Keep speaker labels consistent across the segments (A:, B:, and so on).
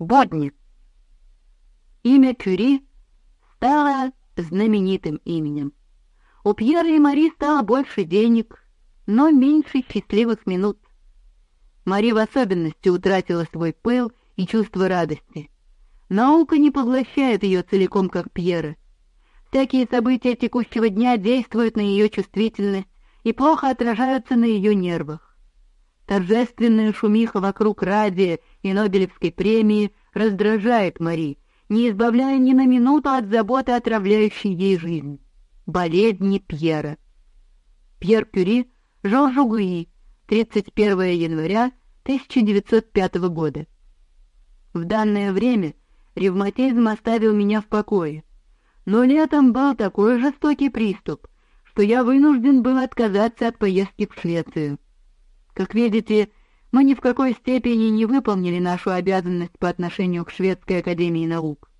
A: Бодни. Имя Кюри стало знаменитым именем. У Пьера и Мари стало больше денег, но меньше счастливых минут. Мари в особенности утратила свой пыл и чувство радости. Наука не поглощает ее целиком, как Пьера. Всякие события текущего дня действуют на ее чувствительность и плохо отражаются на ее нервах. Торжественная шумиха вокруг радия и Нобелевской премии раздражает Мари, не избавляя ни на минуту от заботы, отравляющей ей жизнь. Болезни Пьера. Пьер Кюри, Жорж Гуи, 31 января 1905 года. В данное время ревматизм оставил меня в покое, но летом был такой жестокий приступ, что я вынужден был отказаться от поездки в Швецию. Как видите, мы ни в какой степени не выполнили нашу обязанность по отношению к Шведской академии наук.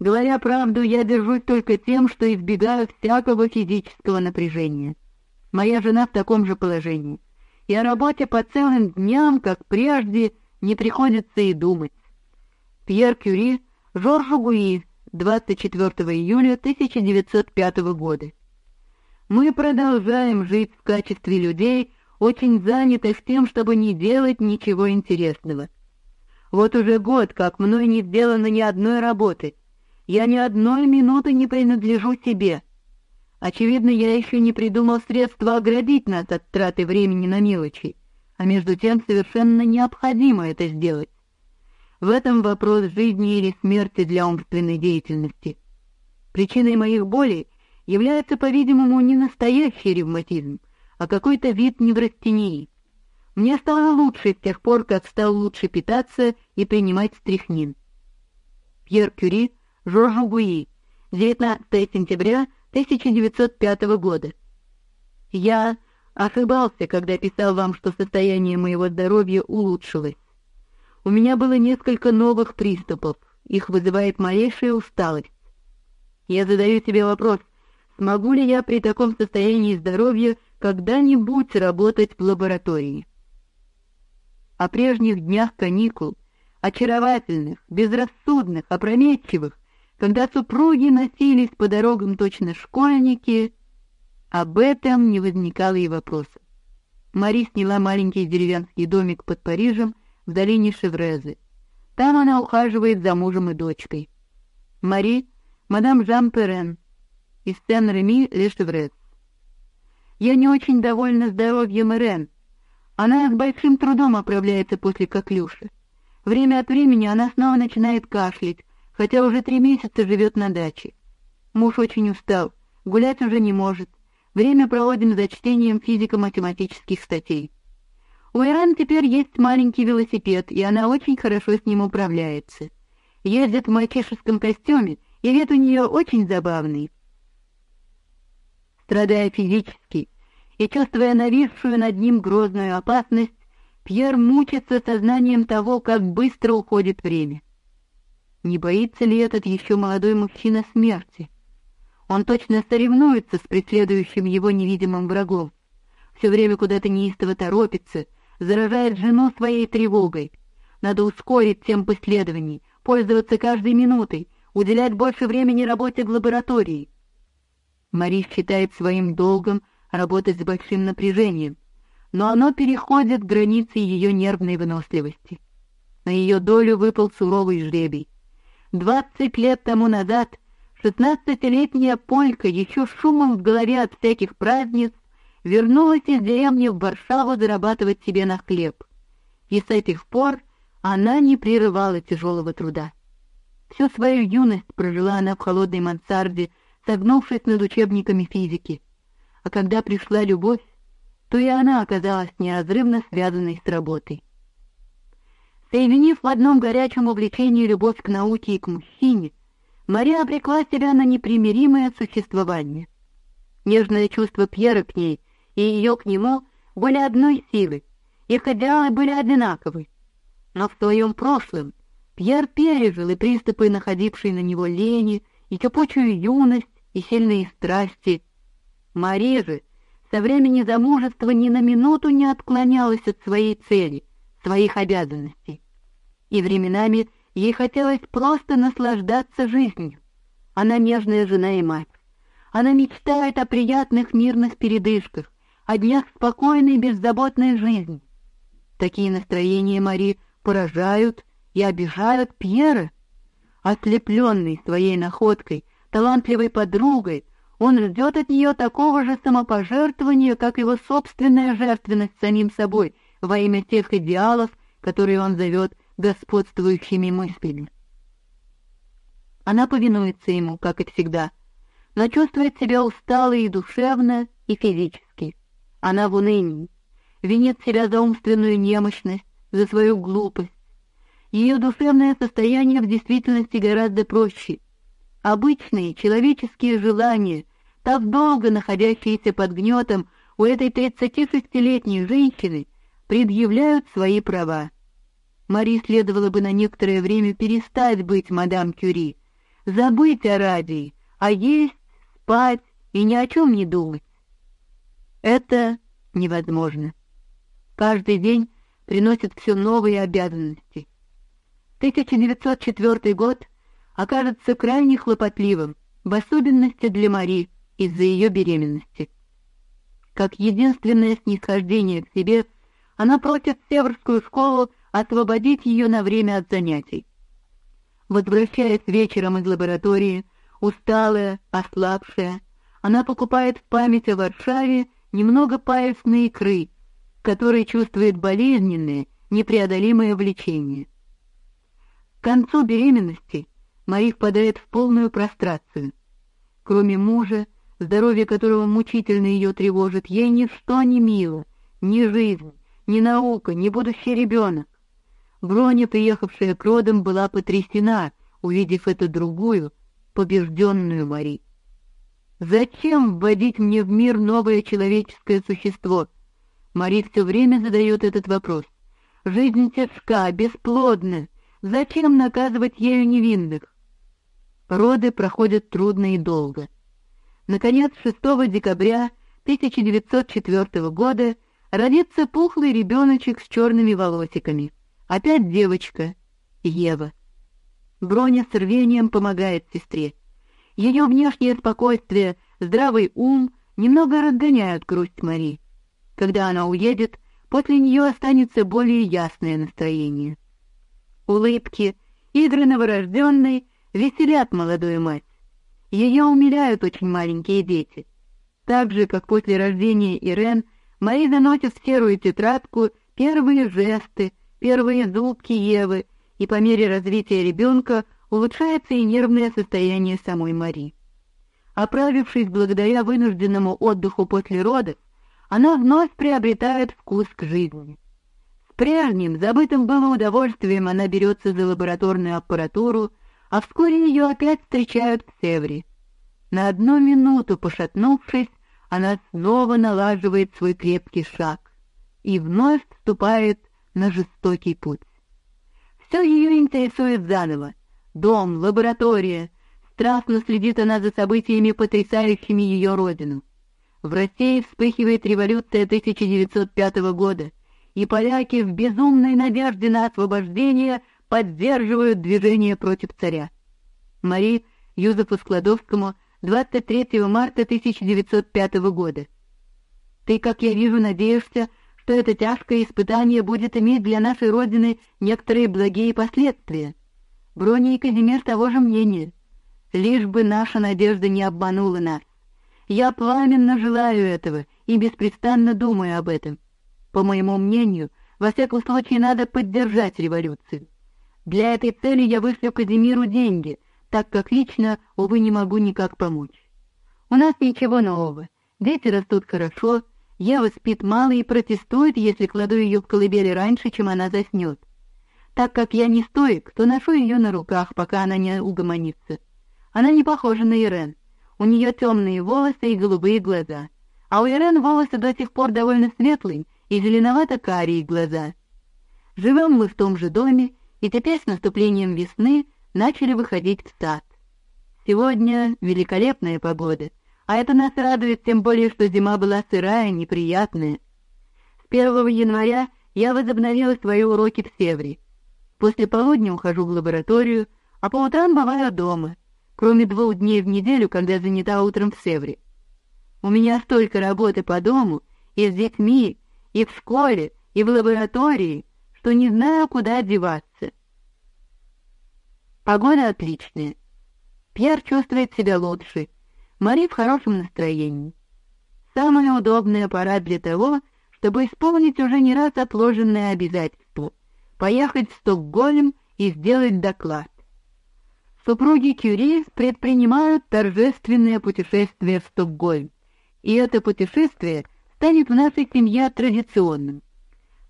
A: Говоря правду, я держусь только тем, что избегаю всякого физического напряжения. Моя жена в таком же положении. И о работе по целым дням, как прежде, не приходится и думать. Пьер Кюри, Жоржу Гуи, 24 июля 1905 года. Мы продолжаем жить в качестве людей, очень занятых тем, чтобы не делать ничего интересного. Вот уже год, как мной не сделано ни одной работы. Я ни одной минуты не принадлежу себе. Очевидно, я еще не придумал средства оградить нас от траты времени на мелочи, а между тем совершенно необходимо это сделать. В этом вопрос жизни или смерти для умственной деятельности. Причиной моих болей является, по-видимому, не настоящий ревматизм, а какой-то вид неврастении. Мне стало лучше с тех пор, как стал лучше питаться и принимать стрихнин. Пьер Кюри, Жорж Гуи, 19 сентября 1905 года. Я ошибался, когда писал вам, что состояние моего здоровья улучшилось. У меня было несколько новых приступов, их вызывает малейшая усталость. Я задаю себе вопрос, смогу ли я при таком состоянии здоровья когда-нибудь работать в лаборатории. О прежних днях каникул, очаровательных, безрассудных, опрометчивых, когда супруги носились по дорогам точно школьники, об этом не возникало и вопроса. Мари сняла маленький деревянский домик под Парижем в долине Шеврезы. Там она ухаживает за мужем и дочкой. Мари, мадам Жан Перен, из Сен-Реми-Ле-Шеврез. Я не очень довольна здоровьем Ирен. Она с большим трудом оправляется после коклюши. Время от времени она снова начинает кашлять, хотя уже три месяца живет на даче. Муж очень устал, гулять уже не может. Время проводим за чтением физико-математических статей. У Ирен теперь есть маленький велосипед, и она очень хорошо с ним управляется. Ездит в мальчишеском костюме, и вид у нее очень забавный страдая физически и чувствуя нависшую над ним грозную опасность, Пьер мучится сознанием того, как быстро уходит время. Не боится ли этот еще молодой мужчина смерти? Он точно соревнуется с преследующим его невидимым врагом. Все время куда-то неистово торопится, заражает жену своей тревогой. Надо ускорить темп исследований, пользоваться каждой минутой, уделять больше времени работе в лаборатории. Мари считает своим долгом работать с большим напряжением, но оно переходит границы ее нервной выносливости. На ее долю выпал суровый жребий. Двадцать лет тому назад шестнадцатилетняя полька еще шумом в голове от всяких празднеств вернулась из деревни в Варшаву зарабатывать себе на хлеб. И с этих пор она не прерывала тяжелого труда. Всю свою юность прожила она в холодной мансарде согнувшись над учебниками физики. А когда пришла любовь, то и она оказалась неразрывно связанной с работой. Соединив в одном горячем увлечении любовь к науке и к мужчине, Мария обрекла себя на непримиримое существование. Нежное чувство Пьера к ней и ее к нему были одной силы, их идеалы были одинаковы. Но в своем прошлом Пьер пережил и приступы находившей на него лени, и кипучую юность, и сильные страсти. Мария же со времени замужества ни на минуту не отклонялась от своей цели, своих обязанностей. И временами Ей хотелось просто наслаждаться жизнью. Она нежная жена и мать. Она мечтает о приятных мирных передышках, о днях спокойной беззаботной жизни. Такие настроения Мари поражают и обижают Пьера. Ослепленный своей находкой, талантливой подругой, он ждет от нее такого же самопожертвования, как его собственная жертвенность самим собой во имя тех идеалов, которые он зовет господствующими мыслями. Она повинуется ему, как и всегда, но чувствует себя усталой и душевно, и физически. Она в унынии, винит себя за умственную немощность, за свою глупость. Ее душевное состояние в действительности гораздо проще. Обычные человеческие желания, так долго находящиеся под гнетом у этой 36-летней женщины, предъявляют свои права. Мари следовало бы на некоторое время перестать быть мадам Кюри, забыть о радии, а есть, спать и ни о чем не думать. Это невозможно. Каждый день приносит все новые обязанности. 1904 год окажется крайне хлопотливым, в особенности для Мари из-за ее беременности. Как единственное снисхождение к себе, она просит Северскую школу освободить ее на время от занятий. Возвращаясь вечером из лаборатории, усталая, ослабшая, она покупает в память о Варшаве немного паевсной икры, которой чувствует болезненное, непреодолимое влечение. К концу беременности Мари впадает в полную прострацию. Кроме мужа, здоровье которого мучительно ее тревожит, ей ничто не мило, ни жизнь, ни наука, ни будущий ребенок. Броня, приехавшая к родам, была потрясена, увидев эту другую, побежденную Мари. Зачем вводить мне в мир новое человеческое существо? Мари все время задает этот вопрос. Жизнь тяжка, бесплодна. Зачем наказывать ею невинных? Роды проходят трудно и долго. Наконец, 6 декабря 1904 года родится пухлый ребеночек с черными волосиками. Опять девочка, Ева. Броня с рвением помогает сестре. Ее внешнее спокойствие, здравый ум немного разгоняют грусть Мари. Когда она уедет, после нее останется более ясное настроение. Улыбки, игры новорожденной веселят молодую мать. Ее умиляют очень маленькие дети. Так же, как после рождения Ирен, Мари заносит в серую тетрадку первые жесты, первые зубки Евы, и по мере развития ребенка улучшается и нервное состояние самой Мари. Оправившись благодаря вынужденному отдыху после родов, она вновь приобретает вкус к жизни. С прежним, забытым было удовольствием она берется за лабораторную аппаратуру, а вскоре ее опять встречают в Севре. На одну минуту пошатнувшись, она снова налаживает свой крепкий шаг и вновь вступает на жестокий путь. Все ее интересует заново, дом, лаборатория. Страстно следит она за событиями, потрясающими ее родину. В России вспыхивает революция 1905 года, и поляки в безумной надежде на освобождение поддерживают движение против царя. Мари Юзефу Складовскому 23 марта 1905 года. Ты, как я вижу, надеешься, что это тяжкое испытание будет иметь для нашей родины некоторые благие последствия. Броня и Казимир того же мнения. Лишь бы наша надежда не обманула нас. Я пламенно желаю этого и беспрестанно думаю об этом. По моему мнению, во всяком случае надо поддержать революцию. Для этой цели я вышлю Казимиру деньги, так как лично, увы, не могу никак помочь. У нас ничего нового. Дети растут хорошо, Ева спит мало и протестует, если кладу ее в колыбели раньше, чем она заснет. Так как я не стоик, то ношу ее на руках, пока она не угомонится. Она не похожа на Ирен. У нее темные волосы и голубые глаза. А у Ирен волосы до сих пор довольно светлые и зеленовато-карие глаза. Живем мы в том же доме, и теперь с наступлением весны начали выходить в сад. Сегодня великолепная погода, а это нас радует тем более, что зима была сырая, неприятная. С 1 января я возобновила свои уроки в Севре. После полудня ухожу в лабораторию, а по утрам бываю дома, кроме двух дней в неделю, когда занята утром в Севре. У меня столько работы по дому, и с детьми, и в школе, и в лаборатории, что не знаю, куда деваться. Погода отличная. Пьер чувствует себя лучше, Мари в хорошем настроении. Самый удобный аппарат для того, чтобы исполнить уже не раз отложенное обязательство — поехать в Стокгольм и сделать доклад. Супруги Кюри предпринимают торжественное путешествие в Стокгольм, и это путешествие станет в нашей семье традиционным.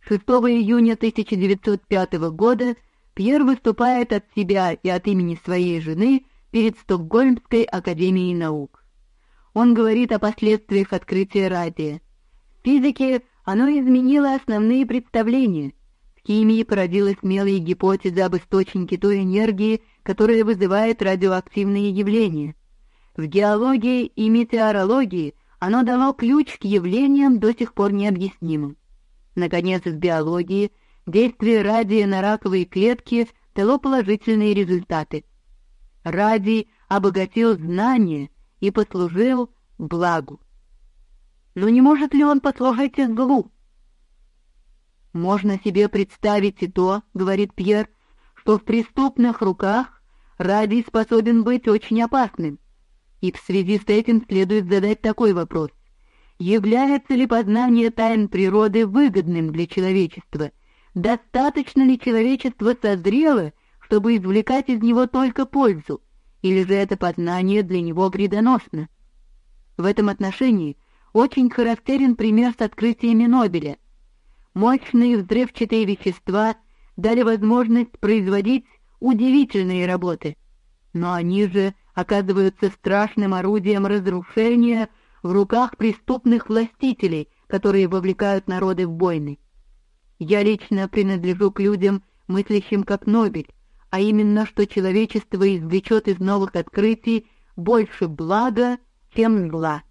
A: 6 июня 1905 года Пьер выступает от себя и от имени своей жены перед Стокгольмской академией наук. Он говорит о последствиях открытия радия. В физике оно изменило основные представления. В химии породила смелые гипотезы об источнике той энергии, которая вызывает радиоактивные явления. В геологии и метеорологии оно дало ключ к явлениям до сих пор необъяснимым. Наконец, в биологии действие радия на раковые клетки дало положительные результаты. Радий обогатил знания и послужил благу. Но не может ли он послужить злу? Можно себе представить и то, говорит Пьер, что в преступных руках радий способен быть очень опасным. И в связи с этим следует задать такой вопрос: является ли познание тайн природы выгодным для человечества? Достаточно ли человечество созрело, чтобы извлекать из него только пользу, или же это познание для него вредоносно? В этом отношении очень характерен пример с открытиями Нобеля. Мощные взрывчатые вещества дали возможность производить удивительные работы, но они же оказываются страшным орудием разрушения в руках преступных властителей, которые вовлекают народы в войны. Я лично принадлежу к людям, мыслящим как Нобель, а именно, что человечество извлечет из новых открытий больше блага, чем зла.